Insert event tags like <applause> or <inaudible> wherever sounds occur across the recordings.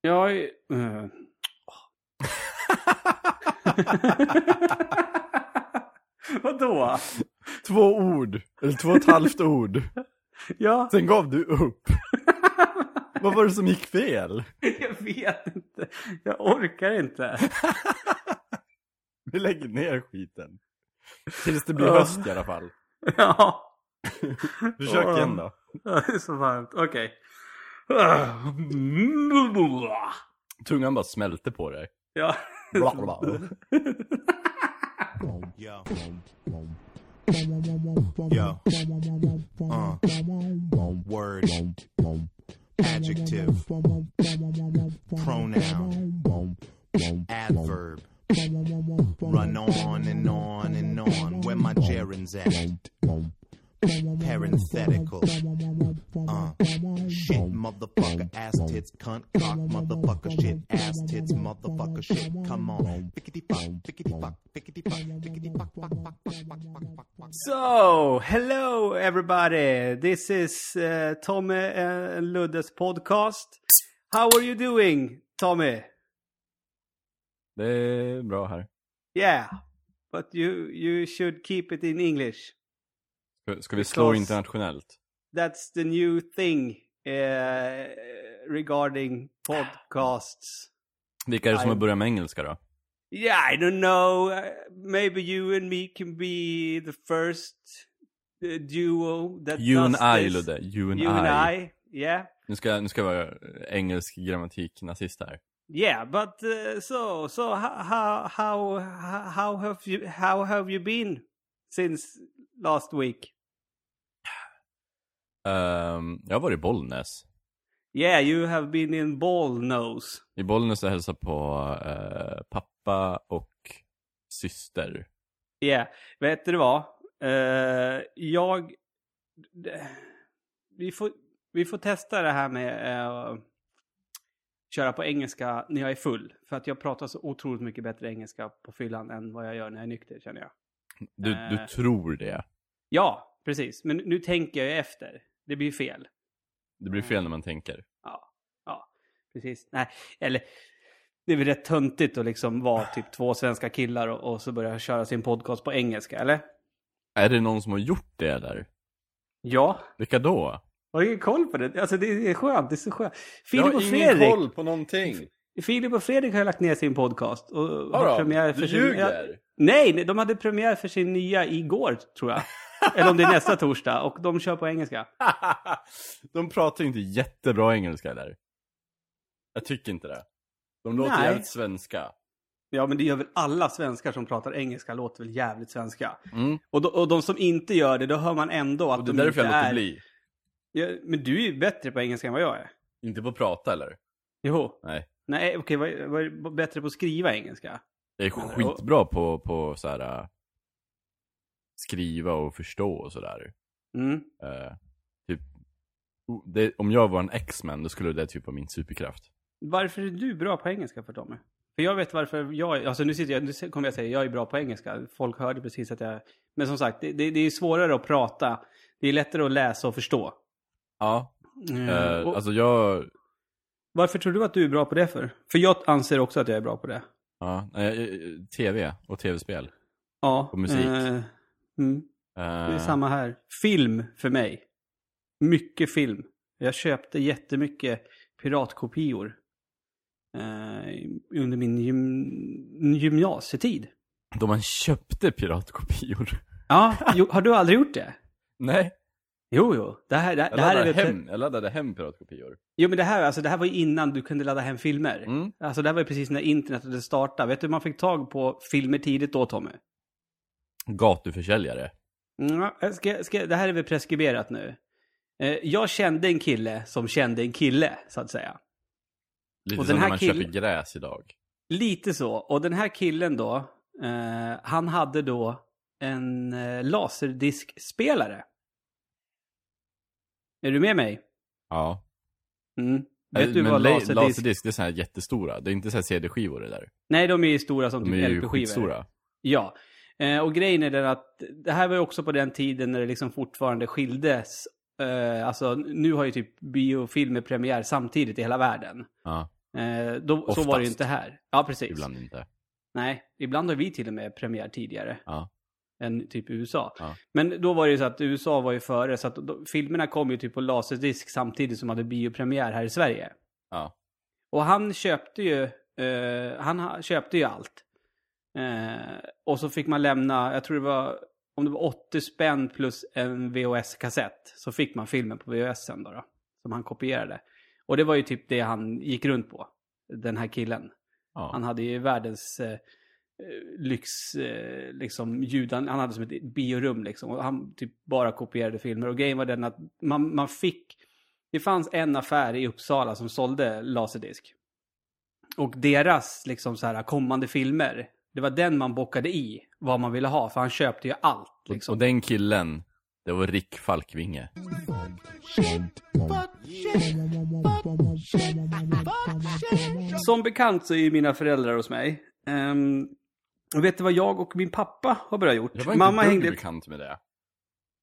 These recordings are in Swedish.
Jag är... eh, <laughs> Vadå? Två ord. Eller två och ett halvt ord. Ja, Sen gav du upp. <laughs> Vad var det som gick fel? jag vet inte. Jag orkar inte. Vi lägger ner skiten. Tills det blir höst i alla fall. Ja. <laughs> Försök igen då. Det är så varmt. Okej. Tungan bara smälte på dig. Ja. Bla, bla. Yo. Yo. Uh. Word. Adjective. Pronoun. Adverb. Run on and on and on. Where my gerunds at? Parenthetical. Uh. Shit, motherfucker, ass tits, cunt, cock, motherfucker, shit, ass tits, motherfucker, shit. Come on. Fickety fuck, fickety fuck, fickety fuck, fickety fuck, fuck, fuck, fuck, fuck, fuck, fuck, fuck. So, hello everybody. This is uh, Tommy and Luddes podcast. How are you doing, Tommy? Det är bra här. Yeah, but you you should keep it in English. Ska, ska vi slå internationellt? That's the new thing uh, regarding podcasts. Vilka är det som I- har börjat med engelska då? Yeah, I don't know. Maybe you and me can be the first uh, duo that You and does I, this. Ludde. You and You I. and I, yeah. Nu ska, nu ska jag vara eh, engelsk grammatik-nazist här. Yeah, but uh, so so how how how how have you how have you been since last week? Ehm, jag har varit i Bollnäs. Yeah, you have been in ball nose. I Bollnäs och hälsat på eh, pappa och syster. Yeah, vet du vad? Eh, jag... Vi får, vi får testa det här med uh, köra på engelska när jag är full. För att jag pratar så otroligt mycket bättre engelska på fyllan än vad jag gör när jag är nykter, känner jag. Du, du tror det. Ja, precis. Men nu tänker jag efter. Det blir fel. Det blir fel när man tänker. Ja, ja, precis. Nej, eller det är väl rätt töntigt att liksom vara typ två svenska killar och, och så börja köra sin podcast på engelska, eller? Är det någon som har gjort det eller? Ja. Vilka då? Jag har ingen koll på det. Alltså det är skönt, det är så skönt. Jag Filip har och ingen Fredrik. koll på någonting. Filip och Fredrik har lagt ner sin podcast. Och har Vadå? premiär för Du sin... ljuger? Nej, nej, de hade premiär för sin nya igår, tror jag. <laughs> Eller om det är nästa torsdag. Och de kör på engelska. <laughs> De pratar ju inte jättebra engelska eller? Jag tycker inte det. De låter Nej. jävligt svenska. Ja, men det gör väl alla svenskar som pratar engelska låter väl jävligt svenska. Mm. Och, de, och de som inte gör det, då hör man ändå att Och det är de därför inte jag låter är... bli. Ja, men du är ju bättre på engelska än vad jag är. Inte på att prata eller? Jo. Nej. Nej, okej, vad, vad är bättre på att skriva engelska? Jag är skitbra på, på så här skriva och förstå och sådär. Mm. Uh, typ, det, om jag var en X-Men, då skulle det typ vara min superkraft. Varför är du bra på engelska för Tommy? För jag vet varför jag, alltså nu sitter jag, nu kommer jag säga jag är bra på engelska. Folk hörde precis att jag, men som sagt, det, det, det är svårare att prata. Det är lättare att läsa och förstå. Ja. Mm. eh, och alltså jag, varför tror du att du är bra på det för? För jag anser också att jag är bra på det. ja, nej, eh, tv och tv-spel. Ja. Och musik. Mm, det är Eh, samma här. Film för mig. Mycket film. Jag köpte jättemycket piratkopior. Eh, under min gym, gymnasietid. Då man köpte piratkopior. Ja, jo, har du aldrig gjort det? nej. Jo, jo. Det här, det, Jag det här är laddade, väl... hem, jag laddade hem piratkopior. Jo, men det här, alltså, det här var ju innan du kunde ladda hem filmer. Mm. Alltså det här var ju precis när internet hade startat. Vet du hur man fick tag på filmer tidigt då, Tommy? Gatuförsäljare. Mm, jag ska, ska, det här är väl preskriberat nu. Eh, jag kände en kille som kände en kille, så att säga. Lite Och som när man kill- köper gräs idag. Lite så. Och den här killen då, eh, han hade då en eh, laserdiskspelare. Är du med mig? Ja. Mm. Vet du men vad la- laserdisk... laserdisk, det är så här jättestora. Det är inte så här CD-skivor det där. Nej, de är ju stora som De typ är ju LP-skivor. skitstora. Ja. Eh, och grejen är den att det här var ju också på den tiden när det liksom fortfarande skildes. Eh, alltså nu har ju typ biofilmer premiär samtidigt i hela världen. Ja. Eh, då, så Oftast. var det ju inte här. Ja, precis. Ibland inte. Nej, ibland har vi till och med premiär tidigare Ja. än typ USA. Ja. Men då var det ju så att USA var ju före, så att då, filmerna kom ju typ på laserdisk samtidigt som hade biopremiär här i Sverige. Ja. Och han köpte ju, eh, han ha- köpte ju allt. Eh, och så fick man lämna, jag tror det var, om det var 80 spänn plus en VHS-kassett. Så fick man filmen på VHS sen då, då. Som han kopierade. Och det var ju typ det han gick runt på. Den här killen. Ja. Han hade ju världens eh, eh, lyx, eh, liksom ljud. Han, han hade som ett biorum liksom. Och han typ bara kopierade filmer. Och grejen var den att man, man fick... Det fanns en affär i Uppsala som sålde laserdisk. Och deras liksom så här kommande filmer. Det var den man bockade i vad man ville ha. För han köpte ju allt Och, liksom. och den killen, det var Rick Falkvinge. Som bekant så är ju mina föräldrar hos mig. Um, och vet du vad jag och min pappa har börjat gjort? Jag var inte Mamma hängde... bekant med det.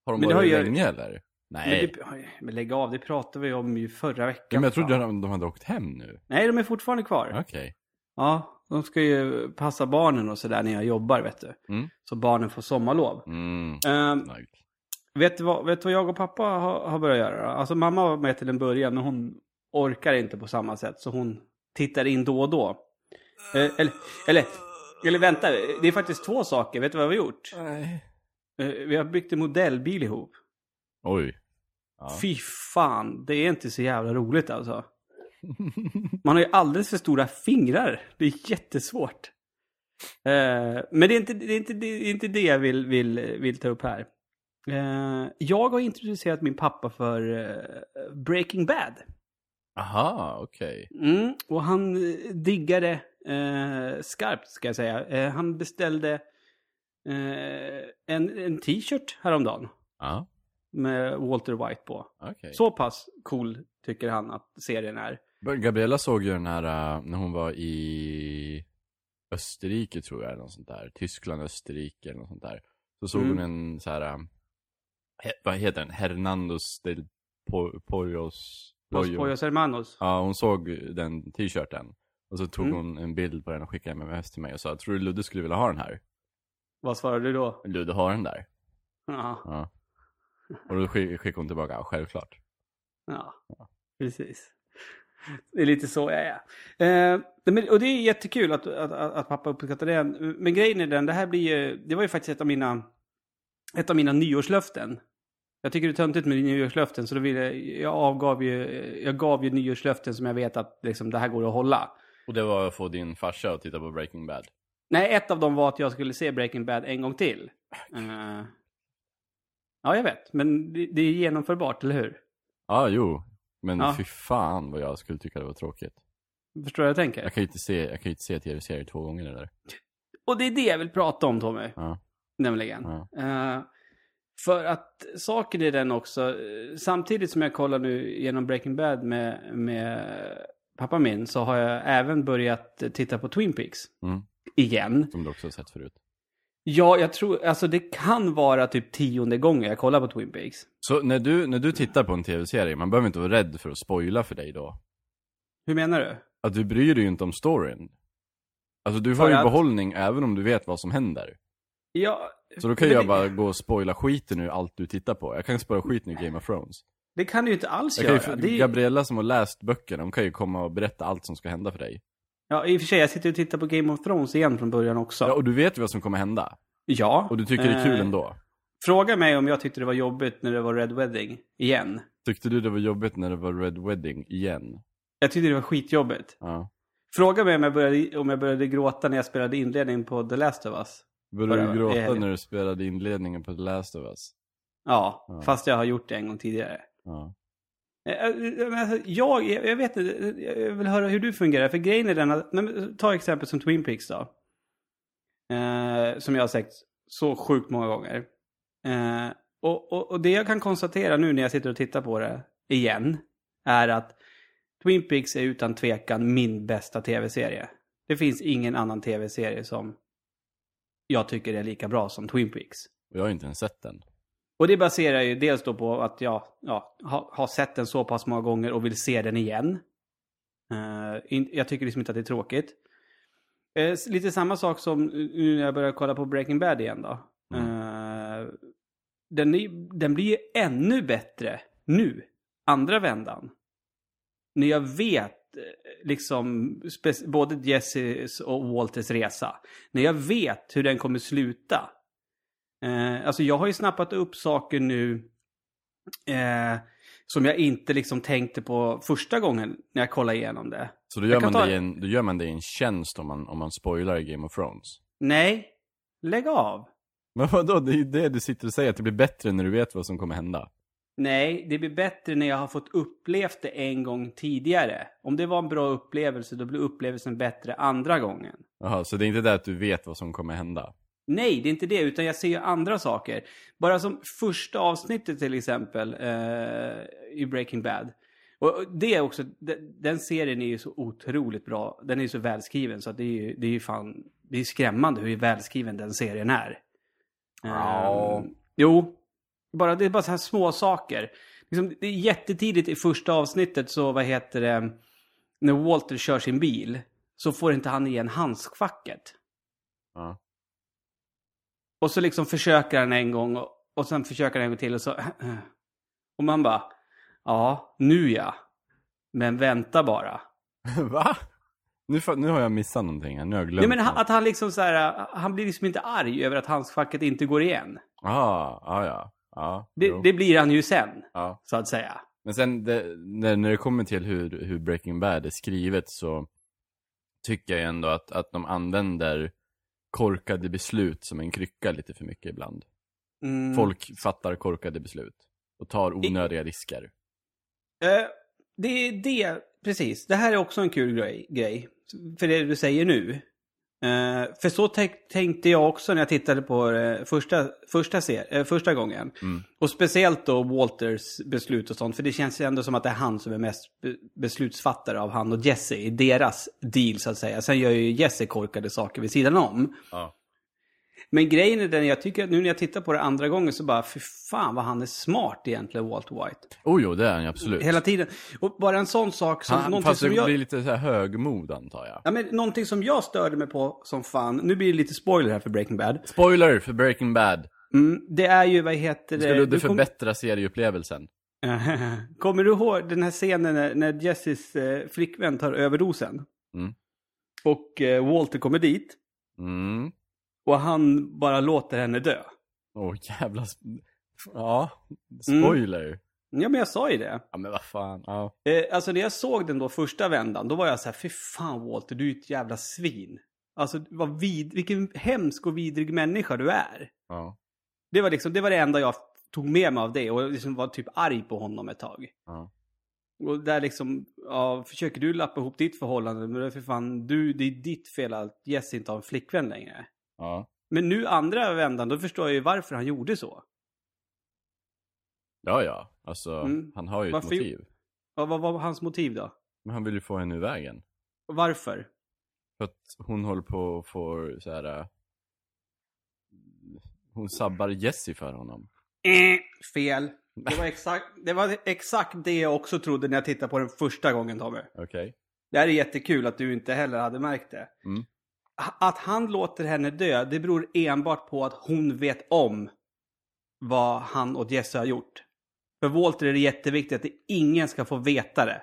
Har de Men varit har länge eller? Men, Nej. det, men lägg av, det pratade vi om ju förra veckan. Men jag trodde fan. de, de hade åkt hem nu. Nej, de är fortfarande kvar. Okej. Ja, de ska ju passa barnen och sådär när jag jobbar, vet du. Mm. Så barnen får sommarlov. Mm. Ehm, Nice. vet, du vad, vet du vad jag och pappa har, har börjat göra? då? Alltså mamma var med till en början, men hon orkar inte på samma sätt. Så hon tittar in då och då. Eh, eller, eller, eller vänta, det är faktiskt två saker. Vet du vad vi har gjort? Nej. Eh, vi har byggt en modellbil ihop. Oj. Ja. Fy fan, det är inte så jävla roligt alltså. Man har ju alldeles för stora fingrar. Det är jättesvårt. Eh, men det är inte det, är inte, det, är inte det jag vill, vill, vill ta upp här. Eh, jag har introducerat min pappa för eh, Breaking Bad. Aha, okej. Mm, och han diggade skarpt, ska jag säga. Han beställde en, en t-shirt häromdagen Ja, med Walter White på. okej. Så pass cool tycker han att serien är. Gabriella såg ju den här äh, när hon var i Österrike tror jag, eller något sånt där. Tyskland, Österrike eller något sånt där. Så såg Mm. hon en så här, äh, vad heter den? Hernandos del Po- Pollos. Los Pollo. Pollos Hermanos. Ja, hon såg den t-shirten. Och så tog Mm. hon en bild på den och skickade MMS till mig och sa, tror du Ludde skulle vilja ha den här? Vad svarade du då? Ludde har den där. Ja, Ja. Och då skick- skickade hon tillbaka, ja, självklart. ja, precis. Det är lite så jag är. Eh, och det är jättekul att, att, att, pappa uppskattar det. Men grejen är den, det här blir ju, det var ju faktiskt ett av mina, ett av mina nyårslöften. Jag tycker det är töntigt med nyårslöften så då vill jag, avgav ju, jag gav ju nyårslöften som jag vet att liksom, det här går att hålla. Och det var att få din farsa att titta på Breaking Bad. Nej, ett av dem var att jag skulle se Breaking Bad en gång till. Eh, ja, jag vet. Men det, det är genomförbart, eller hur? Ja, jo. Men Ja. fy fan vad jag skulle tycka det var tråkigt. Förstår du vad jag tänker? Jag kan ju inte se, jag kan inte se tv-serier två gånger eller? Och det är det jag vill prata om, Tommy. Ja. Nämligen. Ja. Eh, för att saken är den också, eh, samtidigt som jag kollar nu genom Breaking Bad med, med pappa min, så har jag även börjat titta på Twin Peaks. Mm. Igen. Som du också har sett förut. Ja, jag tror, alltså det kan vara typ tionde gången jag kollar på Twin Peaks. Så när du, när du tittar på en tv-serie, man behöver inte vara rädd för att spoila för dig då? Hur menar du? Att du bryr dig ju inte om storyn. Alltså du För får ju att- behållning även om du vet vad som händer. Ja, Så då kan jag det, bara gå och spoila skiten ur allt du tittar på. Jag kan spoila skiten ur Game of Thrones. Det kan du ju inte alls Jag göra. ju, Gabriella som har läst böckerna, hon kan ju komma och berätta allt som ska hända för dig. Ja, i och för sig, jag sitter och tittar på Game of Thrones igen från början också. Ja, och du vet ju vad som kommer hända. Ja. Och du tycker det är kul Eh, ändå. Fråga mig om jag tyckte det var jobbigt när det var Red Wedding. Igen. Tyckte du det var jobbigt när det var Red Wedding igen? Jag tyckte det var skitjobbigt. Ja. Fråga mig om jag, började, om jag började gråta när jag spelade inledningen på The Last of Us. Började du gråta när du spelade inledningen på The Last of Us? Ja, Ja. fast jag har gjort det en gång tidigare. Ja. Eh, eh, men alltså, Eh, eh, alltså, jag, jag, vet inte, eh, jag vill höra hur du fungerar. För grejen är den att, ta exempel som Twin Peaks då. Eh, som jag har sagt så sjukt många gånger. Eh, och, och, och det jag kan konstatera nu när jag sitter och tittar på det igen. Är att Twin Peaks är utan tvekan min bästa tv-serie. Det finns ingen annan tv-serie som jag tycker är lika bra som Twin Peaks. Och jag har inte ens sett den. Och det baserar ju dels då på att jag ja, har, har sett den så pass många gånger och vill se den igen. Eh, in, jag tycker liksom inte att det är tråkigt. S- lite samma sak som nu när jag börjar kolla på Breaking Bad igen då. Eh, den, är, den blir ju ännu bättre nu, andra vändan. När jag vet liksom både Jesses och Walters resa. När jag vet hur den kommer sluta. Eh, alltså jag har ju snappat upp saker nu eh, som jag inte liksom tänkte på första gången när jag kollade igenom det. Så då gör, man ta- dig en, då gör man dig en tjänst om man, om man spoilar Game of Thrones. Nej, lägg av. Men vadå, det är ju det du sitter och säger, att det blir bättre när du vet vad som kommer hända. Nej, det blir bättre när jag har fått upplevt det en gång tidigare. Om det var en bra upplevelse, då blir upplevelsen bättre andra gången. Jaha, så det är inte det att du vet vad som kommer hända? Nej, det är inte det, utan jag ser ju andra saker. Bara som första avsnittet till exempel eh, i Breaking Bad. Och det är också, de- den serien är ju så otroligt bra. Den är ju så välskriven så att det är ju, det är ju fan, det är skrämmande hur välskriven den serien är. Ja. Ehm, jo, bara, det är bara så här små saker. Liksom, det är jättetidigt i första avsnittet så, vad heter det, när Walter kör sin bil så får inte han igen handskfacket. Ja. Och så liksom försöker han en gång och, och sen försöker han en gång till och så... <clears throat> Och man bara... Ja, nu ja. Men vänta bara. <laughs> Va? Nu, nu har jag missat någonting här, nu har jag glömt Nej men han- att han liksom så här, Han blir liksom inte arg över att handskfacket inte går igen. Ah, ah ja. Ja, Det, det blir han ju sen, ja. så att säga. Men sen det, när, när det kommer till hur, hur Breaking Bad är skrivet så tycker jag ändå att, att de använder korkade beslut som en krycka lite för mycket ibland. Mm. Folk fattar korkade beslut och tar onödiga risker. Eh, det är det, precis. Det här är också en kul grej. grej för det du säger nu. Eh, för så tänk, tänkte jag också när jag tittade på det första, första, ser, eh, första gången. Mm. Och speciellt då Walters beslut och sånt. För det känns ju ändå som att det är han som är mest be- beslutsfattare av han och Jesse i deras deal så att säga. Sen gör ju Jesse korkade saker vid sidan om. Ja. Men grejen är den, jag tycker att nu när jag tittar på det andra gången så bara, för fan vad han är smart egentligen, Walt White. Oh jo, det är han ju absolut. Hela tiden. Och bara en sån sak som... han, fast det som jag... blir lite så här högmod antar jag. Ja, men någonting som jag störde mig på som fan, nu blir det lite spoiler här för Breaking Bad. Spoiler för Breaking Bad. Mm, det är ju, vad heter det? Ska Ludde du kom- förbättra serieupplevelsen? <laughs> Kommer du ihåg den här scenen när, när Jessis eh, flickvän tar överdosen? Mm. Och eh, Walter kommer dit Mm. Och han bara låter henne dö. Åh jävla... sp- Ja, Mm. spoiler. Ja, men jag sa ju det. Ja men vad fan, ja. Eh, alltså när jag såg den då första vändan, då var jag så här, fy fan Walter, du är ett jävla svin. Alltså, vad vid, vilken hemsk och vidrig människa du är. ja. Det var liksom, det var det enda jag tog med mig av det och liksom var typ arg på honom ett tag. ja. Och där liksom, ja, försöker du lappa ihop ditt förhållande, men det är för fan, du, det är ditt fel att Jesse inte har en flickvän längre. Ja. Men nu andra vändan, då förstår jag ju varför han gjorde så. Ja, ja. Alltså, Mm. han har ju Varför ett motiv. Vad vad var hans motiv då? Men han vill ju få henne ur vägen. Varför? För att hon håller på att få så här. äh, Hon sabbar Jessie för honom. Eh, fel. Det var, exakt, det var exakt det jag också trodde när jag tittade på den första gången Tommy. Okej. Det här är jättekul att du inte heller hade märkt det. Mm. Att han låter henne dö, det beror enbart på att hon vet om vad han och Jesse har gjort. För Walter är det jätteviktigt att det ingen ska få veta det.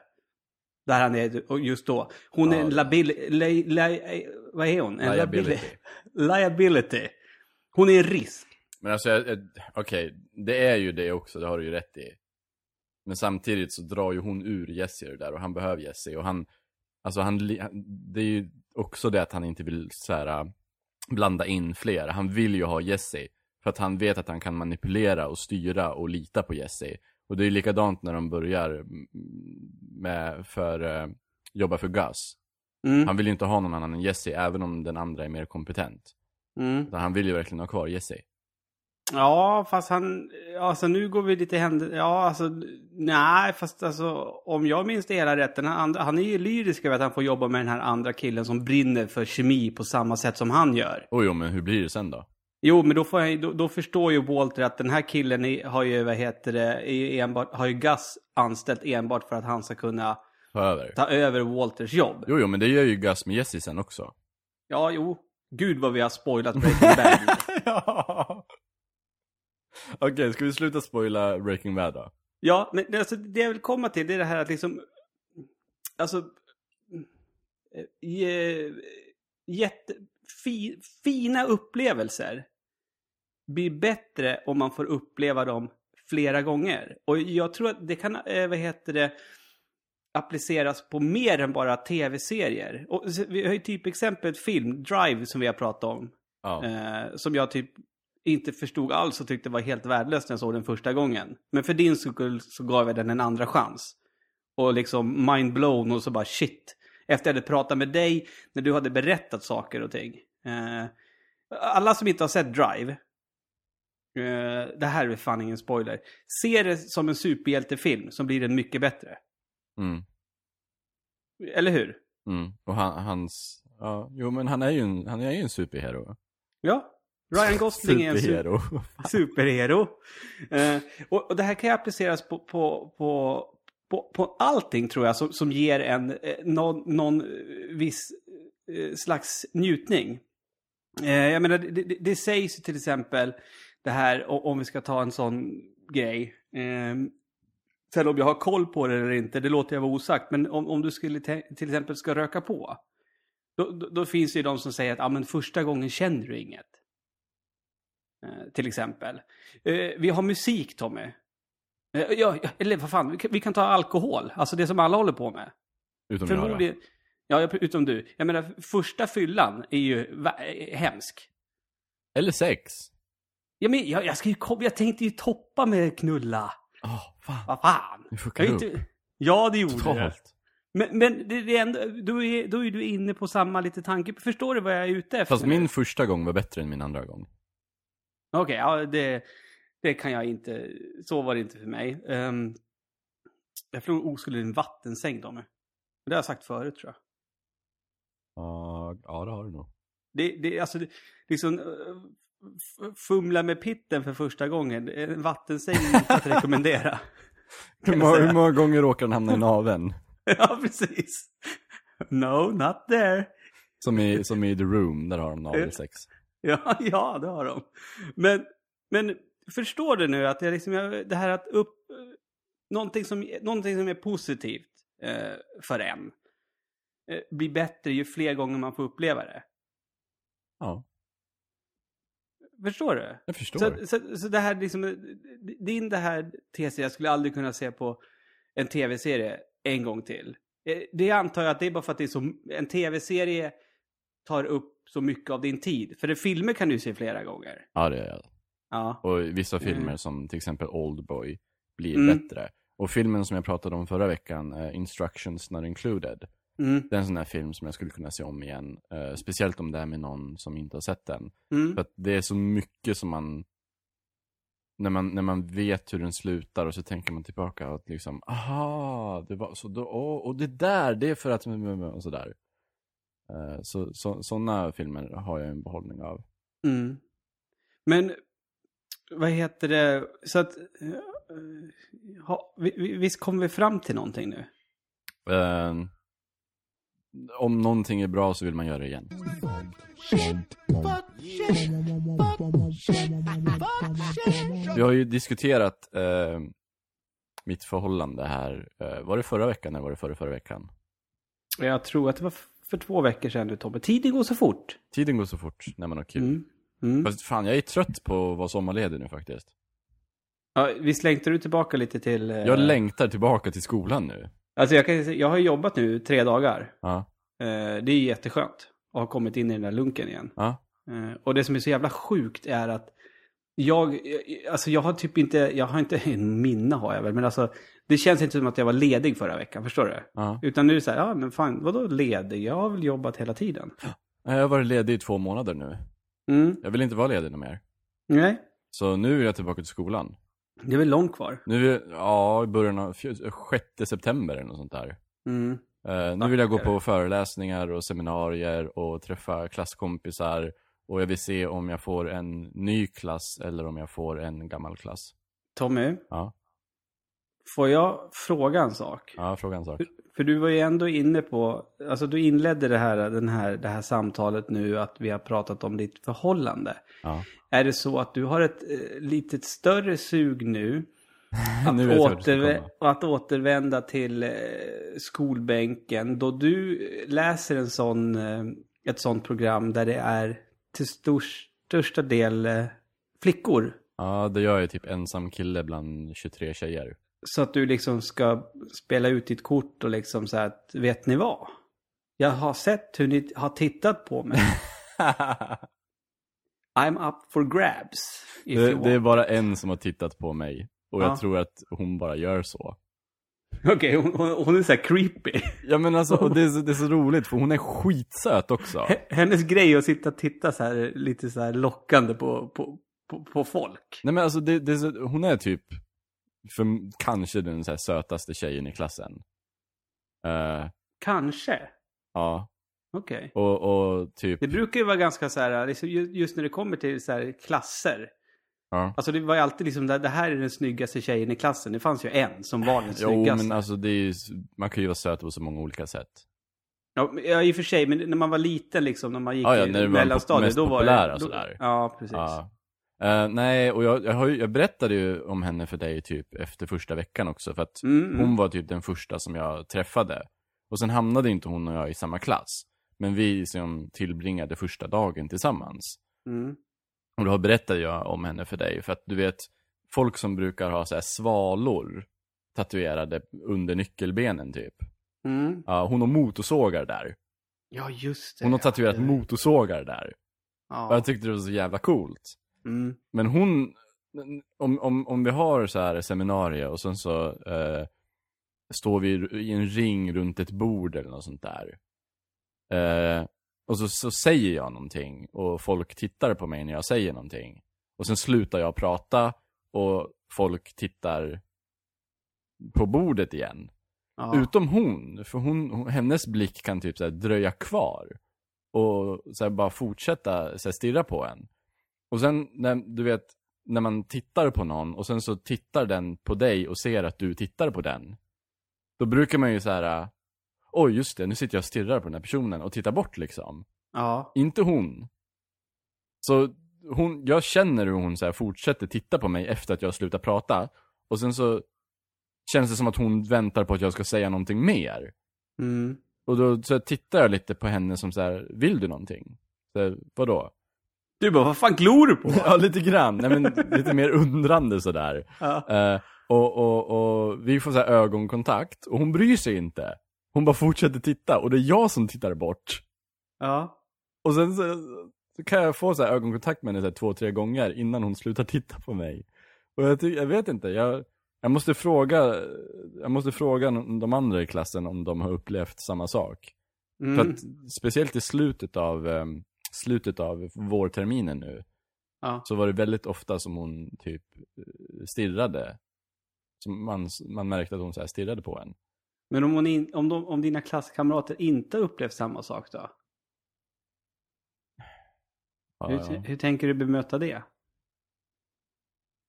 Där han är just då. Hon är Ja. en labil... li- li- vad är hon? En Liability. liability. Hon är en risk. Men alltså, okej. Det är ju det också, det har du ju rätt i. Men samtidigt så drar ju hon ur Jessie det där och han behöver Jessie. Och han, alltså han- det är ju också det att han inte vill så här, äh, blanda in fler. Han vill ju ha Jessie. För att han vet att han kan manipulera och styra och lita på Jessie. Och det är likadant när de börjar med, för, eh, jobba för Gus. Mm. Han vill ju inte ha någon annan än Jessie, även om den andra är mer kompetent. Mm. Han vill ju verkligen ha kvar Jessie. Ja, fast han... Alltså nu går vi lite händer... Ja, alltså... Nej, fast alltså om jag minns det hela rätt. Den här andra, han är ju lyrisk över att han får jobba med den här andra killen som brinner för kemi på samma sätt som han gör. Jo, men hur blir det sen då? Jo, men då, jag, då, då förstår ju Walter att den här killen är, har ju, vad heter det, enbart, har ju Gus anställt enbart för att han ska kunna Ta över. ta över Walters jobb. Jo, jo, men det gör ju Gus med Jesse sen också. Ja, jo. Gud vad vi har spoilat Breaking Bad. <laughs> ja. Okej, ska vi sluta spoila Breaking Bad då? ja, men alltså, det jag vill komma till det är det här att liksom... Alltså... eh, Jätte, fi, fina upplevelser blir bättre om man får uppleva dem flera gånger. Och jag tror att det kan, eh, vad heter det, appliceras på mer än bara tv-serier. Och vi har ju typ exemplet film, Drive, som vi har pratat om. Ja. Eh, som jag typ inte förstod alls och tyckte var helt värdelöst när jag såg den första gången. Men för din skull så gav jag den en andra chans. Och liksom mind blown och så bara shit. Efter jag hade pratat med dig, när du hade berättat saker och ting. Eh, alla som inte har sett Drive, eh, det här är fan ingen spoiler. Se det som en superhjältefilm som blir den mycket bättre. Mm, Eller hur? mm. Och han, hans... Ja, jo men han är ju en, han är ju en superhero. Ja. Ryan Gosling är en super Superhero. <laughs> superhero. Eh, och, och det här kan ju appliceras på, på, på, på, på allting tror jag som, som ger en eh, någon, någon eh, viss eh, slags njutning. Eh, jag menar, det, det, det sägs ju till exempel det här, om vi ska ta en sån grej. Eh, sen om jag har koll på det eller inte, det låter jag vara osagt. Men om, om du skulle till exempel ska röka på. Då, då, då finns det ju de som säger att ah, men första gången känner du inget. Eh, till exempel. Eh, vi har musik, Tommy. Eh, ja, ja, eller vad fan, vi kan, vi kan ta alkohol. Alltså det som alla håller på med. Utom jag. Förmodligen. Ja, jag- utom du. Jag menar, första fyllan är ju hemsk. Eller sex. Ja, men jag, jag, ska ju, jag tänkte ju toppa med knulla. Åh, fan. Vad fan. Jag du inte... upp. Ja, det gjorde. Totalt. Men, men det, det är ändå, då, är, då är du inne på samma lite tanke. Förstår du vad jag är ute efter? Fast min första gång var bättre än min andra gång. Okej, ja, det, det kan jag inte. Så var det inte för mig. Um, jag flog oskuld i en vattensäng, Tommy. Det har jag sagt förut, tror jag. Ja, ja det har du nog. Det, det, alltså, det, liksom, eh, fumla med pitten för första gången. En vattensäng inte att rekommendera. <laughs> Hur många, hur många gånger råkar den hamna i naveln? <laughs> ja, precis. No, not there. Som i, som i The Room, där har de navelsex. <laughs> Ja, ja, det har de. Men, men förstår du nu att liksom, jag- det här att upp... Någonting som, någonting som är positivt eh, för en eh, blir bättre ju fler gånger man får uppleva det. Ja, Förstår du? jag förstår. Så, så, så det här liksom, din det här tes, jag skulle aldrig kunna se på en tv-serie en gång till. Eh, Det antar jag att det är bara för att det är så, en tv-serie tar upp så mycket av din tid. För det filmer kan du se flera gånger. Ja, det är jag. Ja. Och vissa Mm. filmer som till exempel Oldboy blir Mm. bättre. Och filmen som jag pratade om förra veckan, eh, Instructions Not Included. Mm. Det är en sån här film som jag skulle kunna se om igen. Eh, speciellt om det är med någon som inte har sett den. Mm. För att det är så mycket som man när, man... när man vet hur den slutar och så tänker man tillbaka att liksom, aha, det var så då, och det där, det är för att, och sådär. Eh, så, så, sådana filmer har jag en behållning av. Mm. Men vad heter det? Så att... eh, ha, vi- vi- visst kom vi fram till någonting nu? Eh, om någonting är bra så vill man göra det igen. Vi har ju diskuterat eh, mitt förhållande här. Eh, var det förra veckan eller var det förra, förra veckan? Jag tror att det var för två veckor sedan du Tobbe. Tiden går så fort. Tiden går så fort när man har kul. Mm. Mm. Fast fan, jag är trött på att vara sommarledig nu faktiskt. Ja, visst längtar du tillbaka lite till... eh, Jag längtar tillbaka till skolan nu. Alltså jag, kan, jag har jobbat nu tre dagar. Ja, Eh, det är jätteskönt. att ha kommit in i den där lunken igen. ja, Eh, och det som är så jävla sjukt är att jag, jag- alltså jag har typ inte, jag har inte, en <laughs> minne har jag väl, men alltså det känns inte som att jag var ledig förra veckan, förstår du? ja. Utan nu är det så här, ja men fan, vadå ledig? Jag har väl jobbat hela tiden. Jag har varit ledig i två månader nu. Mm, Jag vill inte vara ledig mer. nej, Så nu är jag tillbaka till skolan. det är väl långt kvar. Nu är ja, i början av, fj- 6 september eller något sånt där. Mm, Eh, nu vill jag gå på föreläsningar och seminarier och träffa klasskompisar. Och jag vill se om jag får en ny klass eller om jag får en gammal klass. Tommy, Ja, får jag fråga en sak? ja fråga en sak. För du var ju ändå inne på, alltså du inledde det här, den här, det här samtalet nu att vi har pratat om ditt förhållande. Ja. Är det så att du har ett eh, litet större sug nu <laughs> att, Nu återvä- att återvända till eh, skolbänken då du läser en sån, eh, ett sånt program där det är till stor, största del flickor? Ja, det gör jag typ ensam kille bland 23 tjejer. Så att du liksom ska spela ut ditt kort och liksom så här att, vet ni vad? Jag har sett hur ni har tittat på mig. <laughs> I'm up for grabs. Det, det är bara en som har tittat på mig. Och Ja. jag tror att hon bara gör så. Okej, hon, hon, hon är så här creepy. Ja men alltså, och det är, så, det är så roligt för hon är skitsöt också. H- Hennes grej är att sitta och titta så här lite så här lockande på, på, på, på folk. Nej men alltså, det, det är så, hon är typ, för kanske den så här sötaste tjejen i klassen. Eh, Kanske. ja, Okej. och, och typ, Det brukar ju vara ganska så här, liksom ju- just när det kommer till så här klasser. ja. Alltså det var ju alltid liksom, det det här är den snyggaste tjejen i klassen. Det fanns ju en som var den Jo snyggaste. men alltså det är ju, man kan ju vara söt på så många olika sätt. Ja, ja, i och för sig, men när man var liten liksom, när man gick Ja, ja, i när det var mellanstadiet, mest då var populära det... Då, sådär. Ja, precis. Ja. Eh, nej, och jag, jag, har ju, jag berättade ju om henne för dig typ efter första veckan också. För att Mm, mm. hon var typ den första som jag träffade. Och sen hamnade inte hon och jag i samma klass. Men vi liksom tillbringade första dagen tillsammans. Mm. Och då berättade jag om henne för dig. För att du vet, folk som brukar ha så svalor tatuerade under nyckelbenen typ. Mm. Ja, hon har motorsågar där. Ja, just det. Hon har ja. tatuerat Det- motorsågar där. Och Ja. jag tyckte det var så jävla coolt. Mm. Men hon, om, om, om vi har så här seminarier och sen så eh, står vi i en ring runt ett bord eller något sånt där. Eh, och så, så säger jag någonting och folk tittar på mig när jag säger någonting. Och sen slutar jag prata och folk tittar på bordet igen. Ja. Utom hon, för hon, hennes blick kan typ så dröja kvar. Och så bara fortsätta så stirra på en. Och sen, när, du vet, när man tittar på någon och sen så tittar den på dig och ser att du tittar på den. Då brukar man ju så här. oj just det, nu sitter jag och stirrar på den här personen och tittar bort liksom. ja. Inte hon. Så hon, jag känner hur hon så här fortsätter titta på mig efter att jag slutar prata. Och sen så känns det som att hon väntar på att jag ska säga någonting mer. Mm. Och då så tittar jag lite på henne som så här, vill du någonting? Så här, vadå? Du bara, vad fan glor du på? <laughs> Ja, lite grann. Nej, men lite mer undrande sådär. ja. Eh, och, och, och vi får så ögonkontakt och hon bryr sig inte. Hon bara fortsätter titta och det är jag som tittar bort. ja. Och sen så, så kan jag få så här ögonkontakt med henne så två, tre gånger innan hon slutar titta på mig. Och jag, jag vet inte, jag, jag måste fråga, jag måste fråga de andra i klassen om de har upplevt samma sak. Mm. För att speciellt i slutet av, um, slutet av vårterminen nu, ja. så var det väldigt ofta som hon typ eh, stirrade. Som man, man märkte att hon så här stirrade på en. Men om, hon in, om, de, om dina klasskamrater inte upplevt samma sak då? Ja, Hur, ja. hur tänker du bemöta det?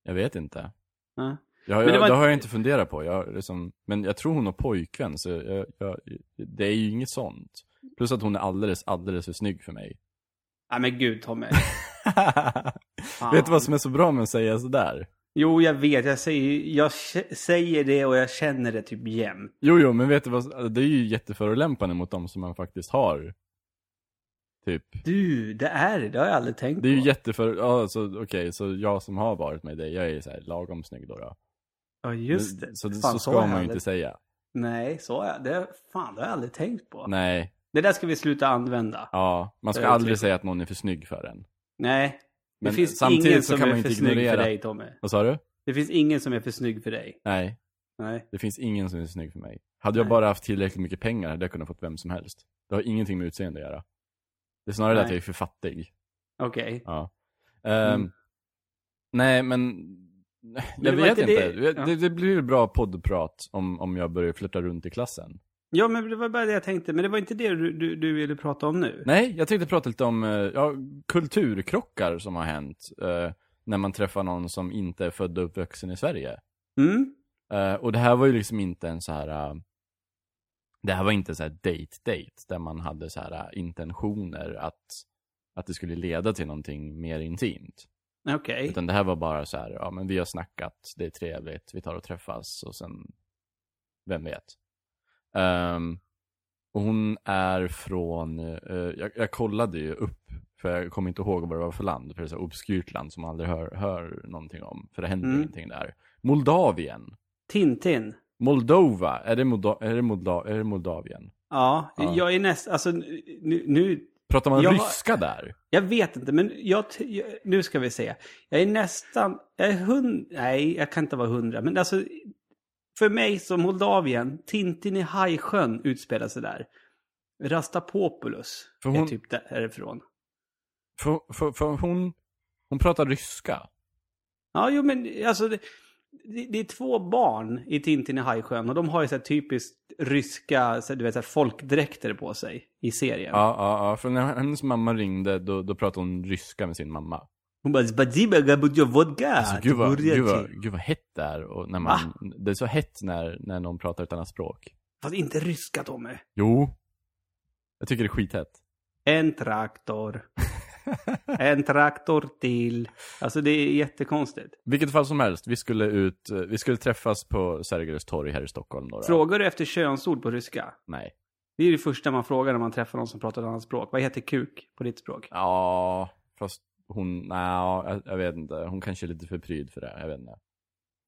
Jag vet inte. Ja. Jag, Men det jag, var- det har jag inte funderat på. Jag, liksom, men jag tror hon har pojkvän, så jag, jag, det är ju inget sånt. Plus att hon är alldeles, alldeles för snygg för mig. <laughs> Nej men gud Tommy. <laughs> Vet du vad som är så bra med att säga sådär? Jo, jag vet. Jag säger, jag säger det och jag känner det typ jämt. Jo, jo, men vet du vad? Det är ju jätteförolämpande mot dem som man faktiskt har. Typ. Du, det är det. Det har jag aldrig tänkt Det är ju på. jätteför... Ja, alltså, okej, så jag som har varit med dig, jag är så här lagom snygg då. då. Ja, just det. Så, Fan, så ska man ju aldrig- inte säga. Nej, så är det. Fan, det har jag aldrig tänkt på. Nej, Det där ska vi sluta använda. ja. Man ska Det är aldrig säga att någon är för snygg för en. Nej. Det Men finns samtidigt ingen så som kan är man för inte snygg för dig, Tommy. Vad sa du? Det finns ingen som är för snygg för dig. Nej, Nej. det finns ingen som är snygg för mig. Hade jag Nej. bara haft tillräckligt mycket pengar hade jag kunnat fått vem som helst. Det har ingenting med utseende att göra. Det är snarare det att Nej. jag är för fattig. Okej. Ja. Ehm, Mm. Nej, men... det Jag vet inte det- Det, det, det blir bra poddprat om, om jag börjar flytta runt i klassen. Ja, men det var bara det jag tänkte. Men det var inte det du, du, du ville prata om nu. Nej, jag tänkte prata lite om eh, ja, kulturkrockar som har hänt eh, när man träffar någon som inte är född och uppvuxen i Sverige. Mm? Eh, och det här var ju liksom inte en så här... eh, det här var inte så här date-date där man hade så här äh, intentioner att, att det skulle leda till någonting mer intimt. Okej. Utan det här var bara så här, ja men vi har snackat, det är trevligt, vi tar och träffas och sen, vem vet. Ehm, och hon är från, eh, jag, jag kollade ju upp, för jag kommer inte ihåg vad det var för land, för det är så obskyrt land som man aldrig hör, hör någonting om, för det händer Mm. ingenting där. Moldavien. Tintin. Moldova, är det, Molda är det, Molda är det Moldavien? Ja, Ja. jag är näst, alltså nu, nu Pratar man Jag- ryska där? jag vet inte, men jag, nu ska vi se. Jag är nästan, jag är hund, nej, jag kan inte vara hundra, men alltså för mig som Moldavien, Tintin i Hajsjön utspelar sig där. Rastapopoulos För hon- är typ därifrån. För, för, för hon, hon pratar ryska. Ja, jo men alltså det, det, det är två barn i Tintin i Hajsjön och de har ju så här typiskt ryska, så här, du vet, så här folkdräkter på sig i serien. Ja, ja, ja. För när hennes mamma ringde, då, då pratade hon ryska med sin mamma. Hon bara "Spasiba, gabudjo vodka. Alltså, gud, vad, gud, vad, till." gud vad hett det är. Och när man, det är så hett när, när någon pratar ett annat språk. Fast inte ryska Tommy. Jo. Jag tycker det är skithett. En traktor. <laughs> en traktor till. Alltså det är jättekonstigt. Vilket fall som helst, vi skulle ut, eh, vi skulle träffas på Sergels torg här i Stockholm då. då. Frågar du efter könsord på ryska? Nej. Det är det första man frågar när man träffar någon som pratar ett annat språk. Vad heter kuk på ditt språk? Ja, fast hon, nej, jag, jag vet inte. Hon kanske är lite för pryd för det, jag vet inte.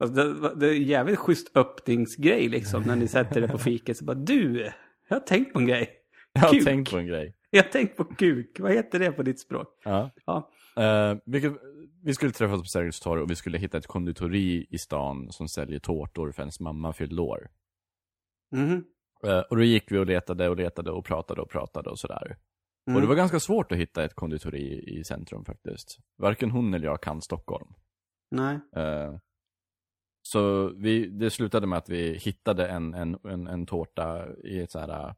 Alltså det, det är en jävligt schysst öppningsgrej liksom när ni sätter det på fiket. Så bara du, jag har tänkt på en grej. Jag har Kuk. tänkt på en grej. Jag har tänkt på kuk. Vad heter det på ditt språk? Ja. Ja. Eh, vilket, vi skulle träffas på Sergels torg och vi skulle hitta ett konditori i stan som säljer tårtor för ens mamma fyllde år. Mhm. Eh, och då gick vi och letade och letade och pratade och pratade och sådär. Mm. Och det var ganska svårt att hitta ett konditori i centrum faktiskt. Varken hon eller jag kan Stockholm. Nej. Eh, så vi, det slutade med att vi hittade en, en, en, en tårta i ett så här,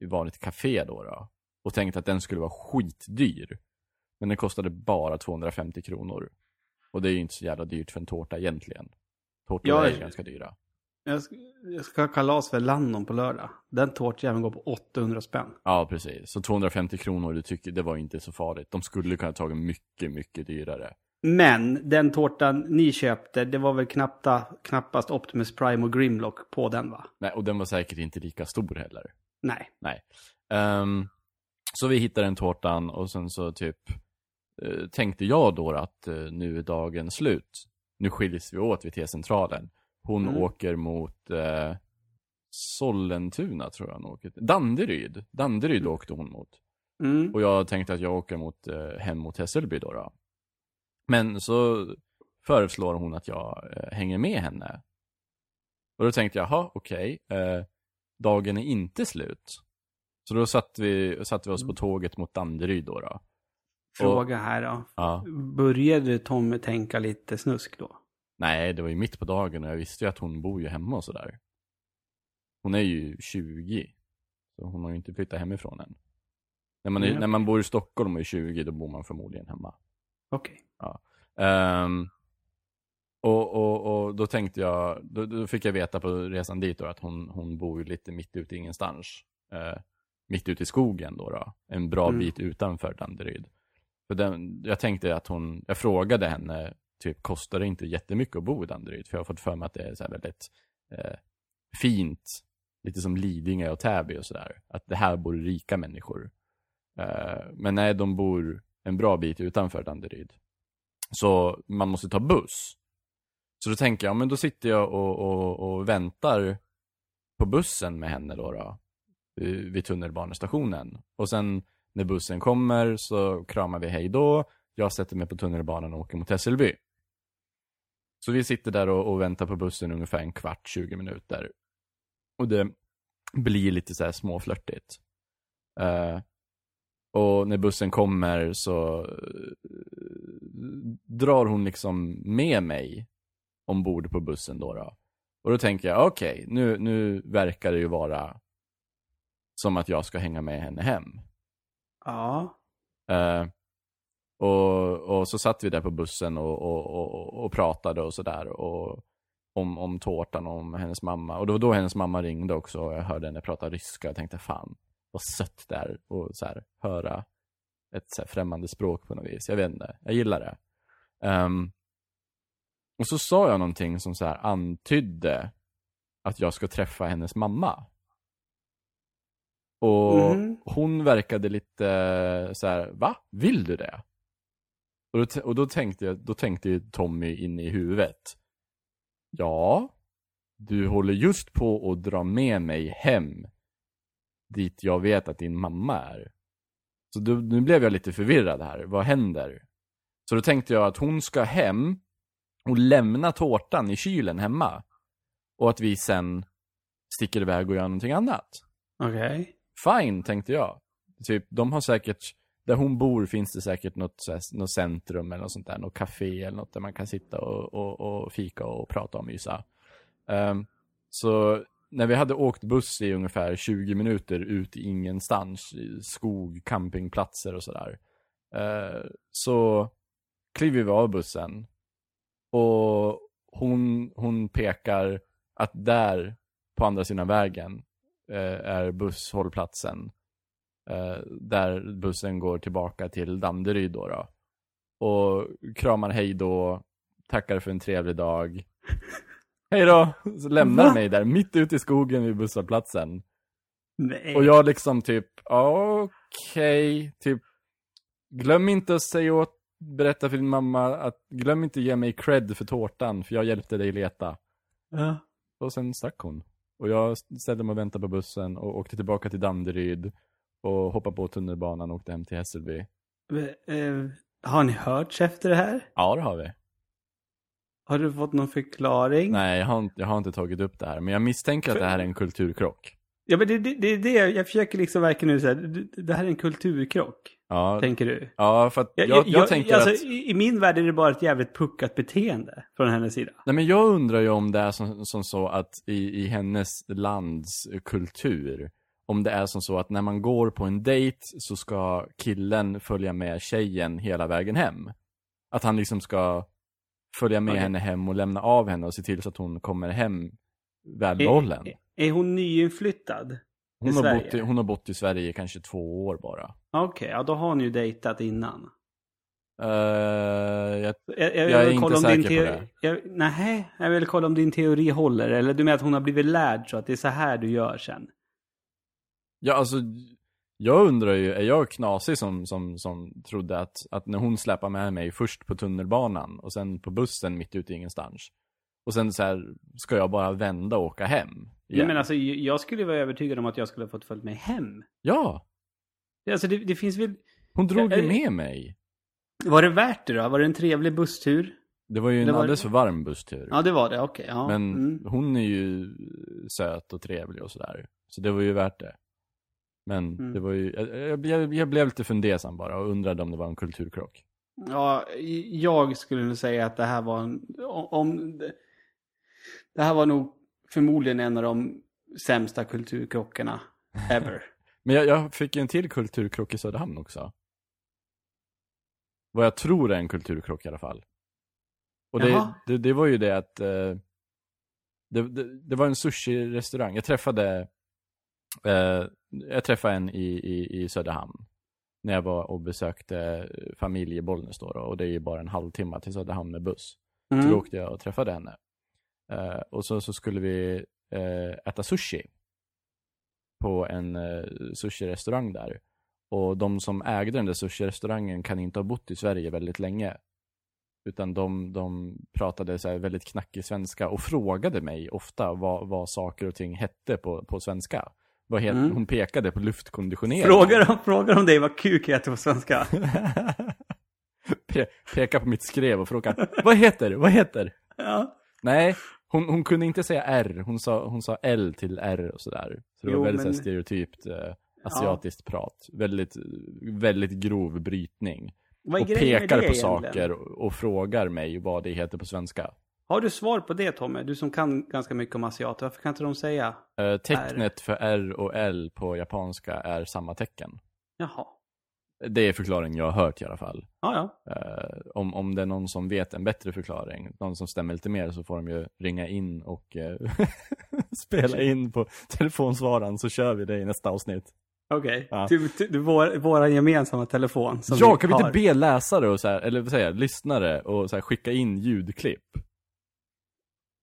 i vanligt café då, då. Och tänkte att den skulle vara skitdyr. Men den kostade bara 250 kronor. Och det är ju inte så jävla dyrt för en tårta egentligen. Tårtor Ja, är ju ganska dyra. Jag ska, jag ska ha kalas för Landon på lördag. Den tårtjäveln går på 800 spänn. Ja, precis. Så 250 kronor, det, tycker, det var inte så farligt. De skulle kunna tagit mycket, mycket dyrare. Men den tårtan ni köpte, det var väl knappt, knappast Optimus Prime och Grimlock på den va? Nej, och den var säkert inte lika stor heller. Nej. Nej. Ehm, så vi hittade den tårtan och sen så typ eh, tänkte jag då att eh, nu är dagen slut. Nu skiljs vi åt vid T-centralen. Hon Mm. åker mot eh, Sollentuna tror jag hon åker. Danderyd. Danderyd åkte hon mot. Mm. Och jag tänkte att jag åker mot, eh, hem mot Hässelby då, då. Men så föreslår hon att jag eh, hänger med henne. Och då tänkte jag, jaha, okej. Eh, dagen är inte slut. Så då satt vi, satte vi oss på tåget mot Danderyd då. då. Fråga här då. Ja. Började Tommy tänka lite snusk då? Nej, det var ju mitt på dagen och jag visste ju att hon bor ju hemma och sådär. Hon är ju 20. Så hon har ju inte flyttat hemifrån än. När man, är, Mm. när man bor i Stockholm och är 20, då bor man förmodligen hemma. Okej. Ehm, och, och, och då tänkte jag, då, då fick jag veta på resan dit då att hon, hon bor ju lite mitt ute i ingenstans. Eh, mitt ute i skogen då, då. En bra Mm. bit utanför Danderyd. För den, jag tänkte att hon, jag frågade henne, typ kostar det inte jättemycket att bo i Danderyd? För jag har fått för mig att det är så här väldigt eh, fint, lite som Lidingö och Täby och sådär. Att det här bor rika människor. Eh, men nej, de bor en bra bit utanför Danderyd. Så man måste ta buss. Så då tänker jag, men då sitter jag och, och, och väntar på bussen med henne då, då vid vid tunnelbanestationen. Och sen när bussen kommer så kramar vi hej då. Jag sätter mig på tunnelbanan och åker mot Hässelby. Så vi sitter där och, och väntar på bussen ungefär en kvart, 20 minuter. Och det blir lite så här småflörtigt. Eh, och när bussen kommer så eh, drar hon liksom med mig ombord på bussen då. då. Och då tänker jag, okej, nu, nu verkar det ju vara som att jag ska hänga med henne hem. Ja. Eh, och, och så satt vi där på bussen och, och, och, och pratade och sådär. Och om, om tårtan och om hennes mamma. Och det var då hennes mamma ringde också och jag hörde henne prata ryska och tänkte fan, vad sött det är att så här, höra ett så här, främmande språk på något vis. Jag vet inte, jag gillar det. Ehm, och så sa jag någonting som så här antydde att jag ska träffa hennes mamma. Och Mhm. hon verkade lite så här, va? Vill du det? Och då, och då tänkte jag, då tänkte ju Tommy in i huvudet. Ja, du håller just på att dra med mig hem. Dit jag vet att din mamma är. Så då, nu blev jag lite förvirrad här. Vad händer? Så då tänkte jag att hon ska hem och lämna tårtan i kylen hemma. Och att vi sen sticker iväg och gör någonting annat. Okej. Fine, tänkte jag. Typ, de har säkert, där hon bor finns det säkert något, så här, något centrum eller något sånt där, något café eller något där man kan sitta och, och, och fika och prata och mysa. Um, ehm, så när vi hade åkt buss i ungefär 20 minuter ut i ingenstans, i skog, campingplatser och sådär. uh, så kliver vi av bussen och hon, hon pekar att där på andra sidan vägen uh, är busshållplatsen. Eh, där bussen går tillbaka till Danderyd då, då. Och kramar hej då, tackar för en trevlig dag. Hej då! Så lämnar Va? mig där mitt ute i skogen vid busshållplatsen. Nej. Och jag liksom typ, okej, typ, glöm inte att säga åt, berätta för din mamma att, glöm inte att ge mig cred för tårtan, för jag hjälpte dig leta. Ja. Och sen stack hon. Och jag ställde mig och väntade på bussen och åkte tillbaka till Danderyd och hoppade på tunnelbanan och åkte hem till Hässelby. Eh, har ni hörts efter det här? Ja, det har vi. Har du fått någon förklaring? Nej, jag har, inte, jag har inte tagit upp det här, men jag misstänker att det här är en kulturkrock. Ja, men det är det, det, det jag försöker liksom verkligen nu säga. Det, här är en kulturkrock, Ja, tänker du? ja för att jag, Jag, jag, tänker alltså, att... i, I min värld är det bara ett jävligt puckat beteende från hennes sida. Nej men jag undrar ju om det är som, som så att i, i hennes lands kultur, om det är som så att när man går på en dejt så ska killen följa med tjejen hela vägen hem. Att han liksom ska följa med Okej. henne hem och lämna av henne och se till så att hon kommer hem välbehållen. Är, är hon nyinflyttad? Hon har, bott i, hon har bott i Sverige kanske två år bara. Okej, ja då har hon ju dejtat innan. Uh, jag, Jag, Jag är vill inte kolla om din säker på teo- Jag, nej, jag vill kolla om din teori håller. Eller du menar att hon har blivit lärd så att det är så här du gör sen? Ja, alltså, jag undrar ju, är jag knasig som, som, som trodde att, att när hon släpar med mig först på tunnelbanan och sen på bussen mitt ute i ingenstans. Och sen så här, ska jag bara vända och åka hem? Igen? Men alltså, jag skulle vara övertygad om att jag skulle ha fått följa med hem. Ja, Alltså det, det finns väl... hon drog ju eh, med mig. Var det värt det då? Var det en trevlig busstur? Det var ju en det var- alldeles för varm busstur. Ja, det var det. Okej. ja. Men mm. hon är ju söt och trevlig och sådär. Så det var ju värt det. Men Mm. det var ju, jag, jag, jag, blev lite fundersam bara och undrade om det var en kulturkrock. Ja, jag skulle nog säga att det här var en... Om, det, här var nog förmodligen en av de sämsta kulturkrockarna <laughs> ever. Men jag, jag fick en till kulturkrock i Söderhamn också. Vad jag tror är en kulturkrock i alla fall. Och det, det, det var ju det att eh, det, det, det var en sushi-restaurang. Jag träffade eh, jag träffade en i, i, i Söderhamn. När jag var och besökte familj i Bollnäs då, då och det är ju bara en halvtimme till Söderhamn med buss. Så då Mm. åkte jag och träffade henne. Eh, och så, så skulle vi eh, äta sushi. På en eh, sushi-restaurang där. Och de som ägde den där sushi-restaurangen kan inte ha bott i Sverige väldigt länge. Utan de, de pratade så väldigt knackig svenska och frågade mig ofta vad, vad saker och ting hette på, på svenska. Vad het, Mm. Hon pekade på luftkonditionering. Frågar, de, frågar de dig vad kuk heter på svenska? <laughs> Pe peka på mitt skrev och fråga Vad heter? Vad heter? Ja. Nej, hon, hon kunde inte säga R. Hon sa, hon sa L till R och sådär. Så det Jo, var väldigt men- stereotypt eh, asiatiskt prat. Väldigt, väldigt grov brytning. Och pekar på egentligen? saker och, och frågar mig vad det heter på svenska. Har du svar på det Tommy? Du som kan ganska mycket om asiater. Varför kan inte de säga? Eh, tecknet för R och L på japanska är samma tecken. Jaha. Det är förklaringen jag har hört i alla fall. Ja, ja. Eh, om, om det är någon som vet en bättre förklaring, någon som stämmer lite mer, så får de ju ringa in och eh, <laughs> spela in på telefonsvararen så kör vi det i nästa avsnitt. Okej. Ja. Till, till, vår, vår gemensamma telefon. Ja, kan vi inte be läsare och så här, eller vad säger jag, lyssnare och så här, skicka in ljudklipp?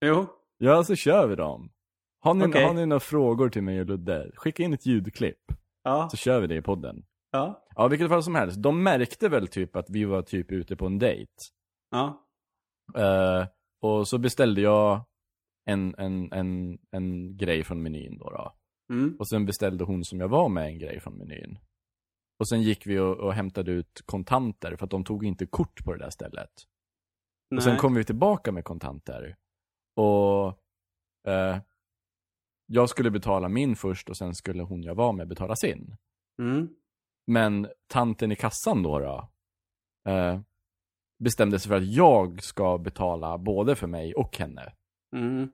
Jo. Ja, så kör vi dem. Har ni, Okej. har ni några frågor till mig och Ludde, skicka in ett ljudklipp, Ja. så kör vi det i podden. Ja. Ja, vilket fall som helst. De märkte väl typ att vi var typ ute på en dejt. Ja. Eh, och så beställde jag en, en, en, en grej från menyn då, då. Mm. Och sen beställde hon som jag var med en grej från menyn. Och sen gick vi och, och hämtade ut kontanter för att de tog inte kort på det där stället. Och sen Nej. kom vi tillbaka med kontanter. Och eh, jag skulle betala min först och sen skulle hon jag var med betala sin. Mm. Men tanten i kassan då, då eh, bestämde sig för att jag ska betala både för mig och henne. Mm.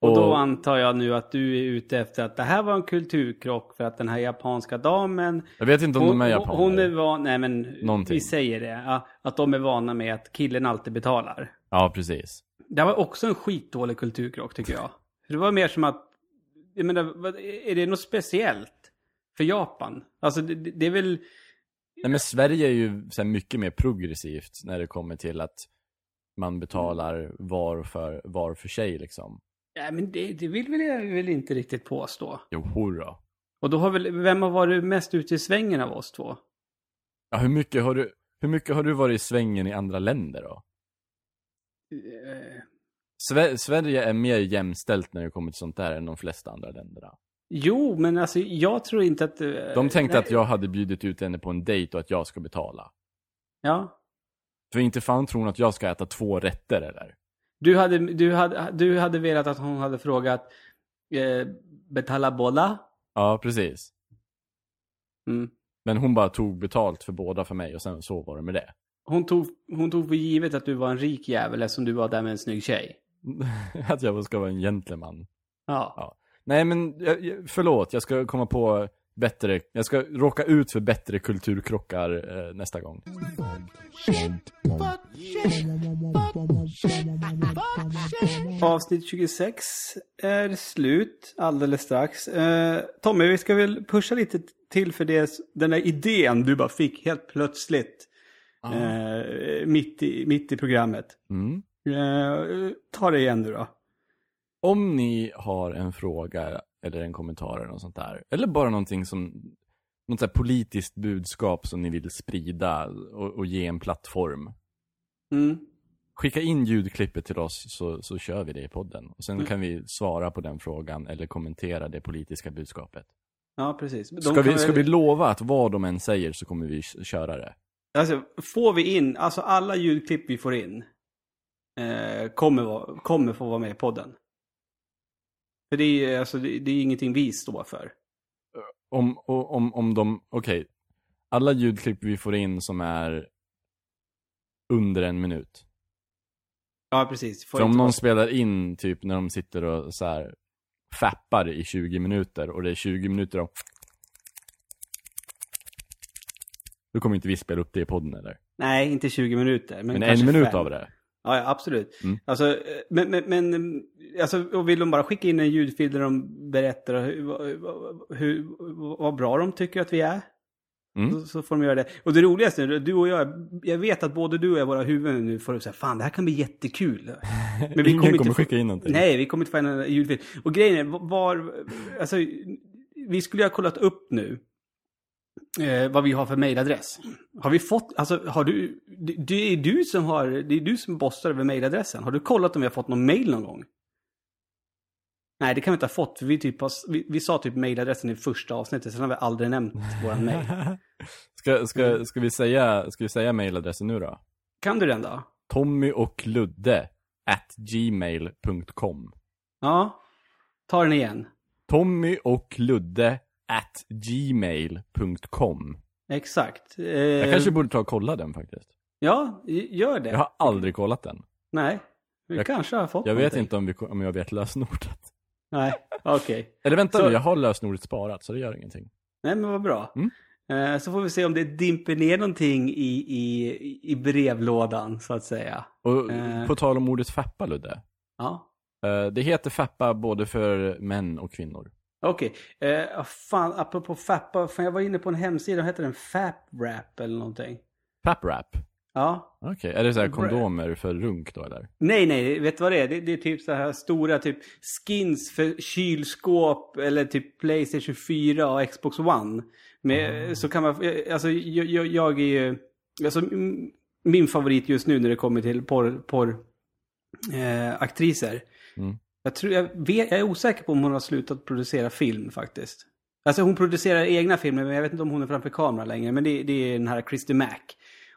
Och då antar jag nu att du är ute efter att det här var en kulturkrock för att den här japanska damen Jag vet inte om hon, de är japaner. hon är van, nej men Någonting. vi säger det, att de är vana med att killen alltid betalar. Ja, precis. Det var också en skitdålig kulturkrock tycker jag. Det var mer som att, jag menar, är det något speciellt för Japan? Alltså det, det är väl, Nej, men Sverige är ju så här mycket mer progressivt när det kommer till att man betalar var för, var för sig liksom. ja men det, det vill väl jag väl inte riktigt påstå. Jo, hurra. Och då har väl, vem har varit mest ute i svängen av oss två? Ja, hur mycket har du, hur mycket har du varit i svängen i andra länder då? Eh, Sve- Sverige är mer jämställt när det kommer till sånt där än de flesta andra länderna. Jo, men alltså jag tror inte att... eh, De tänkte nej, att jag hade bjudit ut henne på en dejt och att jag ska betala. Ja. För inte fan tror hon att jag ska äta två rätter eller? Du hade, du hade, du hade velat att hon hade frågat eh, betala bolla? Ja, precis. Mm. Men hon bara tog betalt för båda för mig och sen så var det med det. Hon, tog, hon tog för givet att du var en rik jävel eftersom du var där med en snygg tjej. <laughs> att jag ska vara en gentleman. Ja. Ja. Nej men, jag- förlåt, jag ska komma på bättre, jag ska råka ut för bättre kulturkrockar eh, nästa gång. Avsnitt 26 är slut alldeles strax. Eh, Tommy, vi ska väl pusha lite till för det, den där idén du bara fick helt plötsligt. Eh, mitt, i, mitt i programmet. Mm. Eh, ta det igen nu då. Om ni har en fråga eller en kommentar eller något sånt där, eller bara någonting som, något så politiskt budskap som ni vill sprida och, och ge en plattform. Mm. Skicka in ljudklippet till oss så, så kör vi det i podden. Och sen Mm. kan vi svara på den frågan eller kommentera det politiska budskapet. Ja, precis. De Ska vi, ska vi lova att vad de än säger så kommer vi köra det? Alltså, får vi in, alltså alla ljudklipp vi får in eh, kommer, kommer få vara med i podden. För det är, alltså, det, det är ingenting vi står för. Om, o- om, om de, okej. Alla ljudklipp vi får in som är under en minut. Ja, precis. Får För om någon vara- spelar in typ när de sitter och så här fappar i 20 minuter och det är 20 minuter av Då kommer inte vi spela upp det i podden eller? Nej, inte 20 minuter. Men, Men en minut fem. av det. Ja, ja absolut. Mm. Alltså, eh, men, men, men alltså, och vill de bara skicka in en ljudfil där de berättar hur, vad- hur, vad bra de tycker att vi är. Mm. Så, så får de göra det. Och det roligaste, är, du och jag, jag vet att både du och jag, våra huvuden nu får säga fan det här kan bli jättekul. <laughs> Men Ingen kommer, inte få- skicka in någonting. Nej, vi kommer inte få en ljudfil. Och grejen är, var, alltså, vi skulle ju ha kollat upp nu eh, vad vi har för mailadress. Har vi fått, alltså har du, det, det är du som har, det är du som bossar över mailadressen. Har du kollat om vi har fått någon mail någon gång? Nej, det kan vi inte ha fått, för vi, typ har, vi, vi sa typ mailadressen i första avsnittet, sen har vi aldrig nämnt våran mail. <laughs> Ska, ska, ska, vi säga, ska vi säga mailadressen nu då? Kan du den då? Tommy och Ludde at gmail.com Ja, ta den igen. Tommy och Ludde at gmail.com Exakt. Eh, Jag kanske borde ta och kolla den faktiskt. Ja, gör det. Jag har aldrig kollat den. Nej, vi Jag- kanske har fått Jag vet någonting. inte om, vi, om jag vet lösenordet. Nej, okej. Eller vänta Så- nu, jag har lösenordet sparat så det gör ingenting. Nej, men vad bra. Mm. Eh, så får vi se om det dimper ner någonting i, i, i brevlådan, så att säga. Och Eh. på tal om ordet fappa, Ludde. Ja. Eh, det heter fappa både för män och kvinnor. Okej, eh, fan, apropå fappa, fan, jag var inne på en hemsida, heter den? Faprap eller någonting. Faprap? Ja. Okej, är det så här kondomer för runk då eller? Nej, nej, vet du vad det är? Det, det är typ så här stora typ skins för kylskåp eller typ Playstation 4 och Xbox One. Med, Så kan man, alltså jag, jag, jag är ju, alltså min favorit just nu när det kommer till porr, porr eh, aktriser. Mm. Jag, tror, jag, vet, jag är osäker på om hon har slutat producera film faktiskt. Alltså hon producerar egna filmer men jag vet inte om hon är framför kamera längre. Men det, det är den här Christy Mac.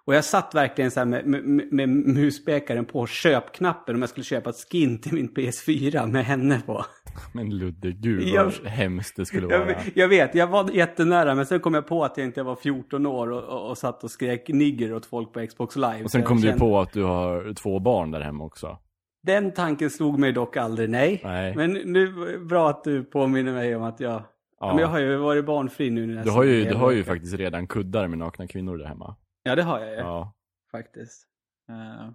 Och jag satt verkligen så här med, med, med muspekaren på köpknappen om jag skulle köpa ett skin till min PS4 med henne på. Men Ludde, gud vad Jag- hemskt det skulle Jag, vara. jag vet, jag var jättenära men sen kom jag på att jag inte var 14 år och, och, och satt och skrek nigger åt folk på Xbox live. Och sen kom jag du kände- på att du har två barn där hemma också. Den tanken slog mig dock aldrig, nej. Nej. Men nu, bra att du påminner mig om att jag... Ja. men jag har ju varit barnfri nu Du har ju, du har ju faktiskt redan kuddar med nakna kvinnor där hemma. Ja, det har jag ju. Ja. Faktiskt. Eh,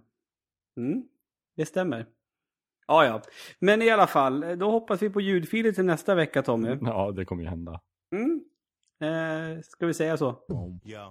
mm, det stämmer. Ja, ja. Men i alla fall, då hoppas vi på ljudfiler till nästa vecka, Tommy. Ja, det kommer ju hända. Mm. Eh, ska vi säga så? Yo.